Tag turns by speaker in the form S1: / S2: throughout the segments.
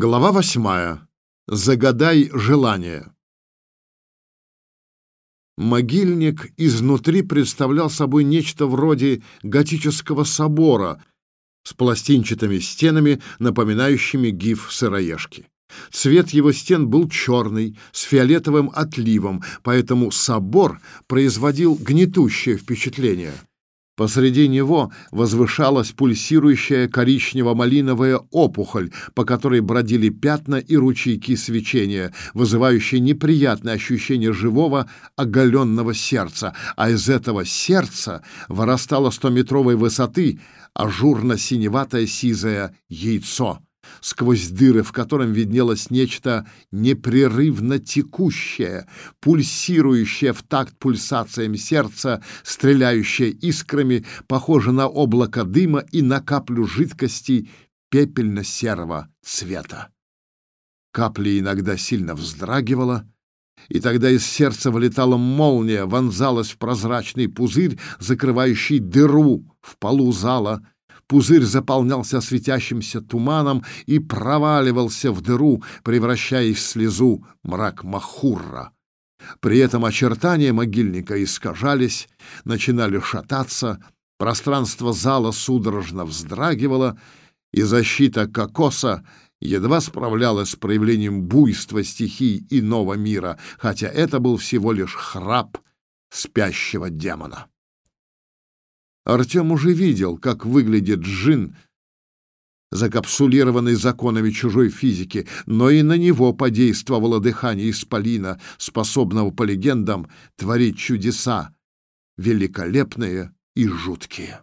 S1: Глава восьмая. Загадай желание. Могильник изнутри представлял собой нечто вроде готического собора с пластинчатыми стенами, напоминающими гиф сыроежки. Цвет его стен был черный, с фиолетовым отливом, поэтому собор производил гнетущее впечатление. Посреди него возвышалась пульсирующая коричнево-малиновая опухоль, по которой бродили пятна и ручейки свечения, вызывающие неприятное ощущение живого оголенного сердца, а из этого сердца вырастало стометровой высоты ажурно-синеватое сизое яйцо сквозь дыры, в котором виднелось нечто непрерывно текущее, пульсирующее в такт пульсациям сердца, стреляющее искрами, похоже на облако дыма и на каплю жидкости пепельно-серого цвета. Капля иногда сильно вздрагивала, и тогда из сердца вылетала молния, вонзалась в прозрачный пузырь, закрывающий дыру в полу зала — Пузырь заполнялся светящимся туманом и проваливался в дыру, превращая в слезу мрак Махурра. При этом очертания могильника искажались, начинали шататься, пространство зала судорожно вздрагивало, и защита кокоса едва справлялась с проявлением буйства стихий иного мира, хотя это был всего лишь храп спящего демона. Артем уже видел, как выглядит джин, закапсулированный законами чужой физики, но и на него подействовало дыхание исполина, способного, по легендам, творить чудеса, великолепные и жуткие.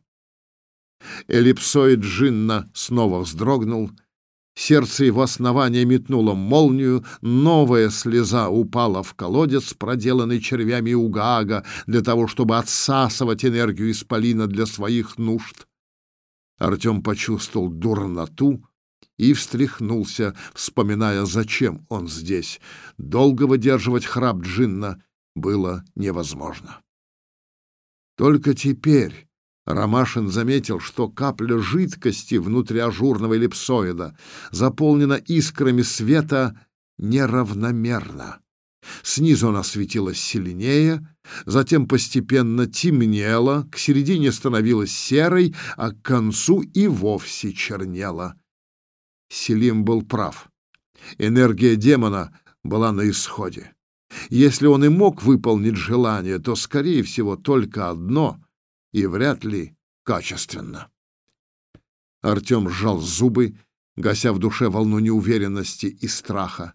S1: Эллипсоид джинна снова вздрогнул — Сердце его основания метнуло молнию, новая слеза упала в колодец, проделанный червями Угаага, для того, чтобы отсасывать энергию исполина для своих нужд. Артем почувствовал дурноту и встряхнулся, вспоминая, зачем он здесь. Долго выдерживать храп Джинна было невозможно. Только теперь Ромашин заметил, что капля жидкости внутри ажурного эллипсоида заполнена искрами света неравномерно. Снизу она светилась сильнее, затем постепенно темнела, к середине становилась серой, а к концу и вовсе чернела. Селим был прав. Энергия демона была на исходе. Если он и мог выполнить желание, то, скорее всего, только одно — и вряд ли качественно. Артем сжал зубы, гася в душе волну неуверенности и страха.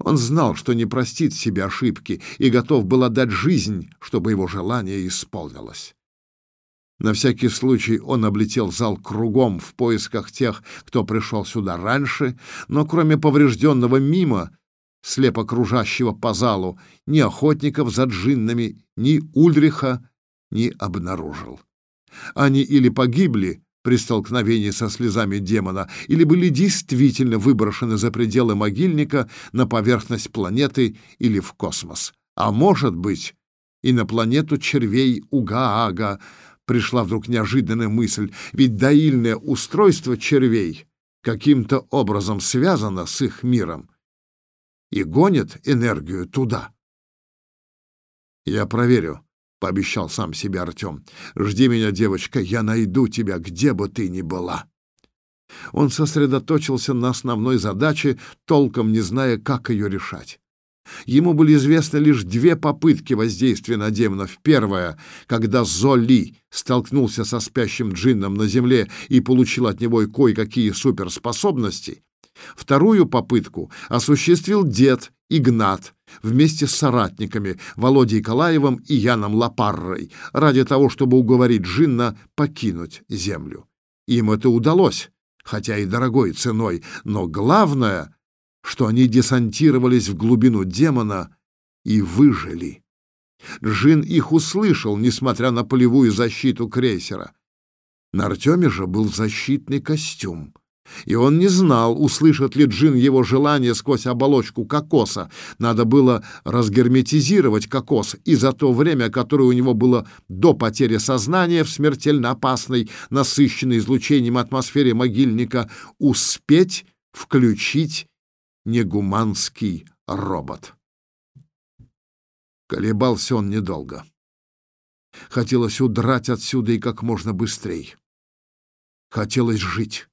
S1: Он знал, что не простит себе ошибки и готов был отдать жизнь, чтобы его желание исполнилось. На всякий случай он облетел зал кругом в поисках тех, кто пришел сюда раньше, но кроме поврежденного мимо, слепо кружащего по залу, ни охотников за джиннами, ни Ульриха, не обнаружил. Они или погибли при столкновении со слезами демона, или были действительно выброшены за пределы могильника на поверхность планеты или в космос. А может быть, и на планету червей Угаага пришла вдруг неожиданная мысль, ведь доильное устройство червей каким-то образом связано с их миром и гонит энергию туда. Я проверю, пообещал сам себе Артем. Жди меня, девочка, я найду тебя, где бы ты ни была. Он сосредоточился на основной задаче, толком не зная, как ее решать. Ему были известны лишь две попытки воздействия на демонов. Первая, когда Золи столкнулся со спящим джинном на земле и получил от него кое-какие суперспособности. Вторую попытку осуществил дед Игнат, вместе с соратниками Володей Калаевым и Яном Лапаррой ради того, чтобы уговорить Джинна покинуть землю. Им это удалось, хотя и дорогой ценой, но главное, что они десантировались в глубину демона и выжили. Джин их услышал, несмотря на полевую защиту крейсера. На Артеме же был защитный костюм. И он не знал, услышит ли Джин его желание сквозь оболочку кокоса. Надо было разгерметизировать кокос, и за то время, которое у него было до потери сознания в смертельно опасной, насыщенной излучением атмосфере могильника, успеть включить негуманский робот. Колебался он недолго. Хотелось удрать отсюда и как можно быстрее. Хотелось жить.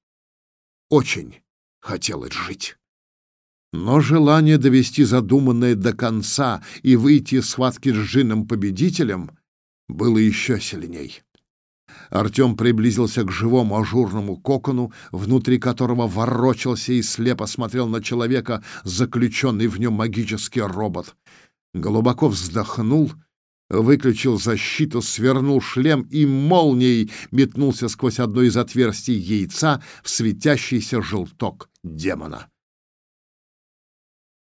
S1: Очень хотелось жить. Но желание довести задуманное до конца и выйти из схватки с Джином победителем было еще сильней. Артем приблизился к живому ажурному кокону, внутри которого ворочался и слепо смотрел на человека, заключенный в нем магический робот. Глубоко вздохнул, выключил защиту, свернул шлем и молнией метнулся сквозь одно из отверстий яйца в светящийся желток демона.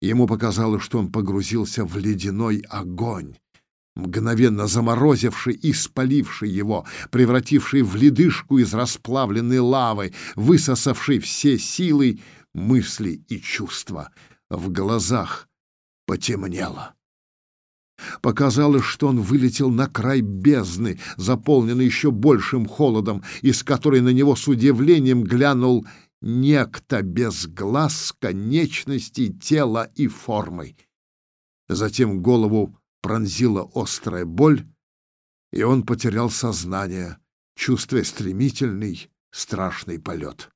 S1: Ему показалось, что он погрузился в ледяной огонь, мгновенно заморозивший и спаливший его, превративший в ледышку из расплавленной лавы, высосавший все силы, мысли и чувства. В глазах потемнело. Показалось, что он вылетел на край бездны, заполненный еще большим холодом, из которой на него с удивлением глянул некто без глаз, конечностей, тела и формы. Затем голову пронзила острая боль, и он потерял сознание, чувствуя стремительный, страшный полет.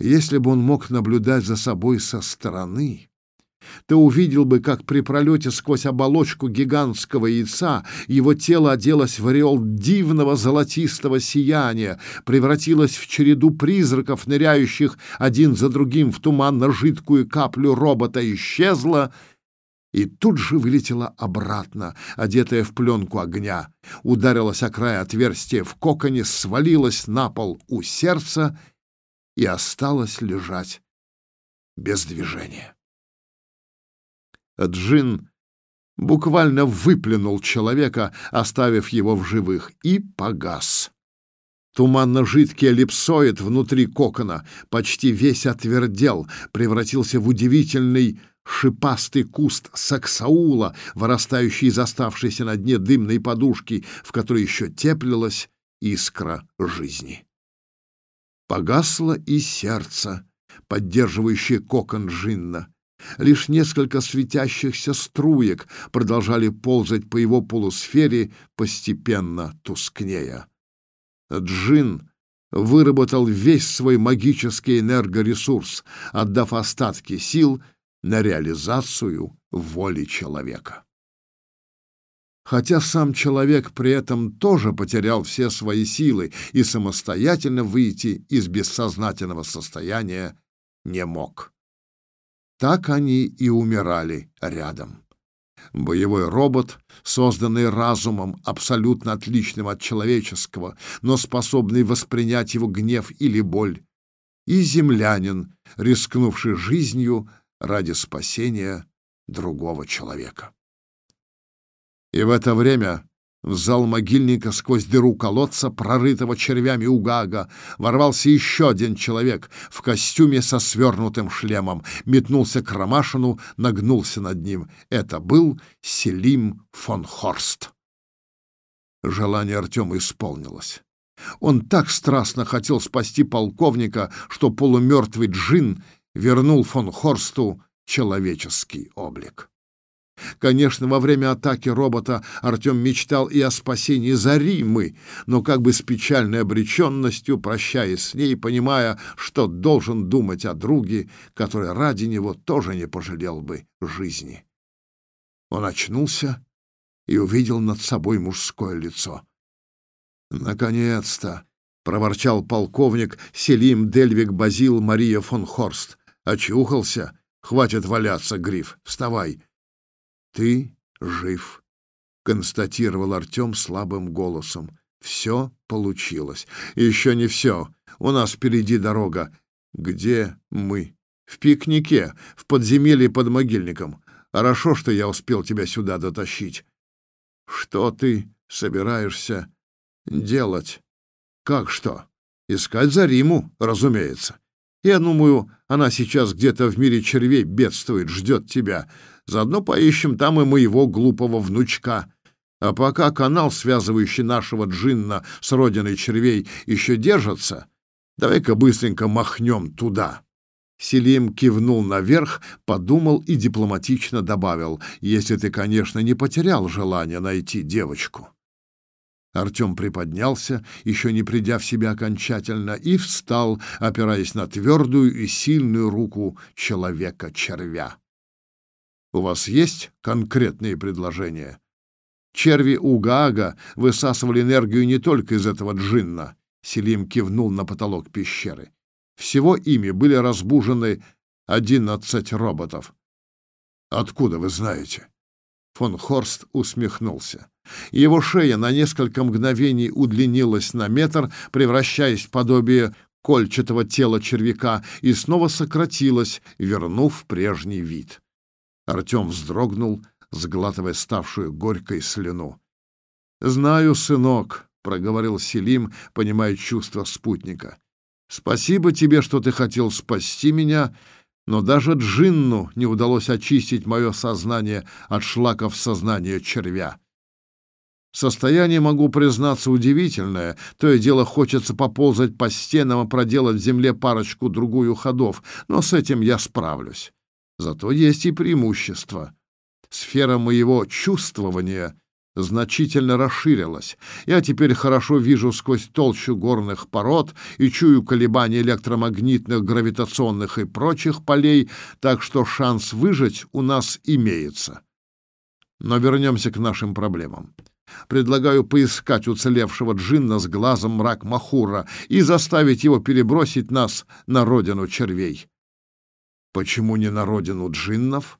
S1: Если бы он мог наблюдать за собой со стороны, то увидел бы, как при пролете сквозь оболочку гигантского яйца его тело оделось в ореол дивного золотистого сияния, превратилось в череду призраков, ныряющих один за другим в туманно-жидкую каплю робота, исчезло и тут же вылетела обратно, одетая в пленку огня, ударилась о край отверстия в коконе, свалилась на пол у сердца и осталась лежать без движения. Джин буквально выплюнул человека, оставив его в живых, и погас. Туманно-жидкий эллипсоид внутри кокона почти весь отвердел, превратился в удивительный шипастый куст саксаула, вырастающий из оставшейся на дне дымной подушки, в которой еще теплилась искра жизни. Погасло и сердце, поддерживающее кокон Джинна. Лишь несколько светящихся струек продолжали ползать по его полусфере, постепенно тускнея. Джин выработал весь свой магический энергоресурс, отдав остатки сил на реализацию воли человека. Хотя сам человек при этом тоже потерял все свои силы и самостоятельно выйти из бессознательного состояния не мог. Так они и умирали рядом. Боевой робот, созданный разумом, абсолютно отличным от человеческого, но способный воспринять его гнев или боль, и землянин, рискнувший жизнью ради спасения другого человека. И в это время в зал могильника сквозь дыру колодца, прорытого червями угага, ворвался еще один человек в костюме со свернутым шлемом, метнулся к Ромашину, нагнулся над ним. Это был Селим фон Хорст. Желание Артема исполнилось. Он так страстно хотел спасти полковника, что полумертвый джин вернул фон Хорсту человеческий облик. Конечно, во время атаки робота Артем мечтал и о спасении Заримы, но как бы с печальной обреченностью, прощаясь с ней, понимая, что должен думать о друге, который ради него тоже не пожалел бы жизни. Он очнулся и увидел над собой мужское лицо. «Наконец-то!» — проворчал полковник Селим Дельвик Базил Мария фон Хорст. «Очухался? Хватит валяться, Гриф, вставай!» «Ты жив», — констатировал Артем слабым голосом. «Все получилось. Еще не все. У нас впереди дорога. Где мы?» «В пикнике, в подземелье под могильником. Хорошо, что я успел тебя сюда дотащить». «Что ты собираешься делать?» «Как что?» «Искать Зариму, разумеется. Я думаю, она сейчас где-то в мире червей бедствует, ждет тебя. Заодно поищем там и моего глупого внучка. А пока канал, связывающий нашего джинна с родиной червей, еще держится, давай-ка быстренько махнем туда. Селим кивнул наверх, подумал и дипломатично добавил, «Если ты, конечно, не потерял желание найти девочку». Артем приподнялся, еще не придя в себя окончательно, и встал, опираясь на твердую и сильную руку человека-червя. «У вас есть конкретные предложения?» Черви Угаага высасывали энергию не только из этого джинна. Селим кивнул на потолок пещеры. Всего ими были разбужены одиннадцать роботов. Откуда вы знаете? Фон Хорст усмехнулся. Его шея на несколько мгновений удлинилась на метр, превращаясь в подобие кольчатого тела червяка, и снова сократилась, вернув прежний вид. Артем вздрогнул, сглатывая ставшую горькой слюну. «Знаю, сынок», — проговорил Селим, понимая чувства спутника. Спасибо тебе, что ты хотел спасти меня, но даже Джинну не удалось очистить мое сознание от шлаков сознания червя. Состояние, могу признаться, удивительное. То и дело хочется поползать по стенам и проделать в земле парочку-другую ходов, но с этим я справлюсь. Зато есть и преимущество. Сфера моего чувствования значительно расширилась. Я теперь хорошо вижу сквозь толщу горных пород и чую колебания электромагнитных, гравитационных и прочих полей, так что шанс выжить у нас имеется. Но вернемся к нашим проблемам. Предлагаю поискать уцелевшего джинна с глазом мрак Махура и заставить его перебросить нас на родину червей. Почему не на родину джиннов?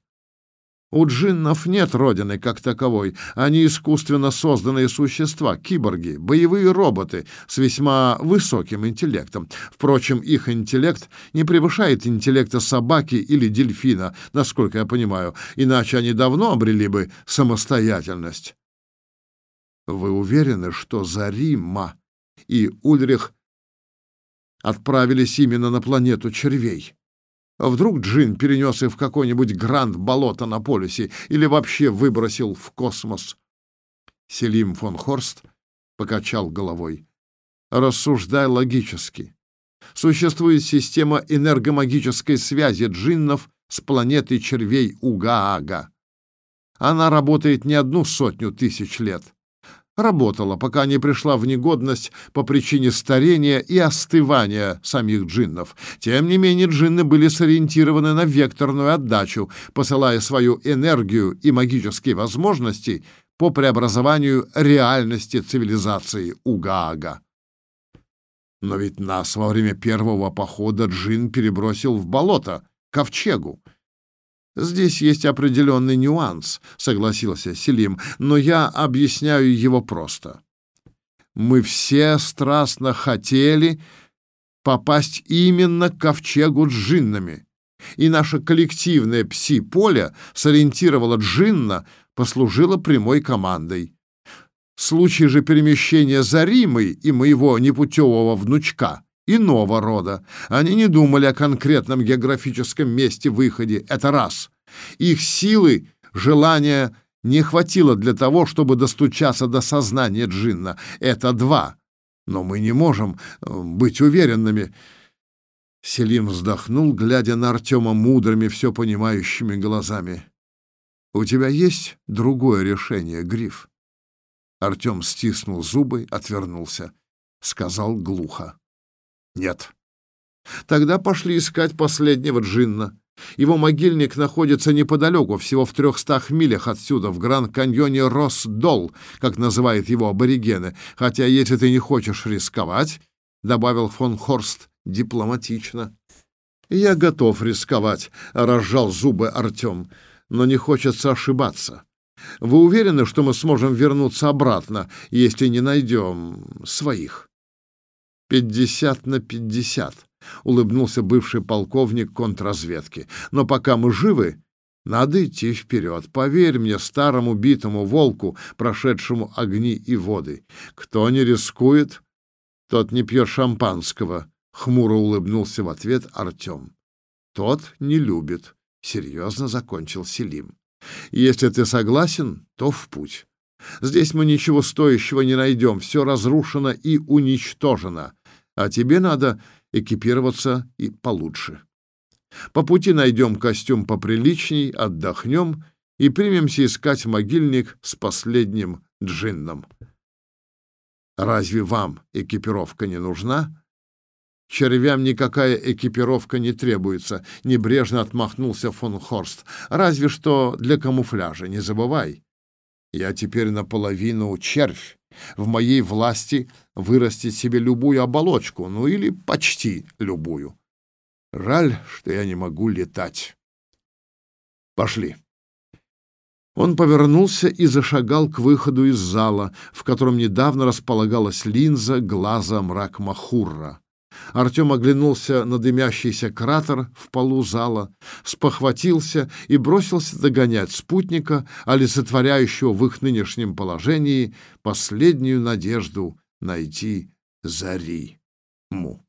S1: У джиннов нет родины как таковой. Они искусственно созданные существа, киборги, боевые роботы с весьма высоким интеллектом. Впрочем, их интеллект не превышает интеллекта собаки или дельфина, насколько я понимаю, иначе они давно обрели бы самостоятельность. Вы уверены, что Зарима и Ульрих отправились именно на планету червей? А вдруг Джин перенес их в какой-нибудь гранд-болото на полюсе или вообще выбросил в космос? Селим фон Хорст покачал головой. Рассуждай логически. Существует система энергомагической связи джиннов с планетой червей Угаага. Она работает не одну сотню тысяч лет работала, пока не пришла в негодность по причине старения и остывания самих джиннов. Тем не менее, джинны были сориентированы на векторную отдачу, посылая свою энергию и магические возможности по преобразованию реальности цивилизации Угаага. Но ведь нас во время первого похода джин перебросил в болото, ковчегу. Здесь есть определенный нюанс, согласился Селим, но я объясняю его просто. Мы все страстно хотели попасть именно к ковчегу джиннами, и наше коллективное пси-поле сориентировало джинна, послужило прямой командой. Случай же перемещения Заримы и моего непутевого внучка иного рода. Они не думали о конкретном географическом месте выходе. Это раз. Их силы, желания не хватило для того, чтобы достучаться до сознания Джинна. Это два. Но мы не можем э, быть уверенными. Селим вздохнул, глядя на Артема мудрыми, все понимающими глазами. «У тебя есть другое решение, Гриф?» Артем стиснул зубы, отвернулся. Сказал глухо. Нет. Тогда пошли искать последнего джинна. Его могильник находится неподалеку, всего в трехстах милях отсюда, в Гранд-каньоне Росдол, как называют его аборигены. Хотя, если ты не хочешь рисковать, — добавил фон Хорст дипломатично. «Я готов рисковать», — разжал зубы Артем, — «но не хочется ошибаться. Вы уверены, что мы сможем вернуться обратно, если не найдем своих?» «Пятьдесят на пятьдесят», — улыбнулся бывший полковник контрразведки. «Но пока мы живы, надо идти вперед. Поверь мне, старому битому волку, прошедшему огни и воды. Кто не рискует, тот не пьет шампанского», — хмуро улыбнулся в ответ Артем. «Тот не любит», — серьезно закончил Селим. «Если ты согласен, то в путь. Здесь мы ничего стоящего не найдем, все разрушено и уничтожено а тебе надо экипироваться и получше. По пути найдем костюм поприличней, отдохнем и примемся искать могильник с последним джинном. Разве вам экипировка не нужна? Червям никакая экипировка не требуется, небрежно отмахнулся фон Хорст. Разве что для камуфляжа, не забывай. Я теперь наполовину червь. В моей власти вырастить себе любую оболочку, ну или почти любую. Жаль, что я не могу летать. Пошли. Он повернулся и зашагал к выходу из зала, в котором недавно располагалась линза глаза мрак Махурра. Артем оглянулся на дымящийся кратер в полу зала, спохватился и бросился догонять спутника, олицетворяющего в их нынешнем положении последнюю надежду найти Зари Му.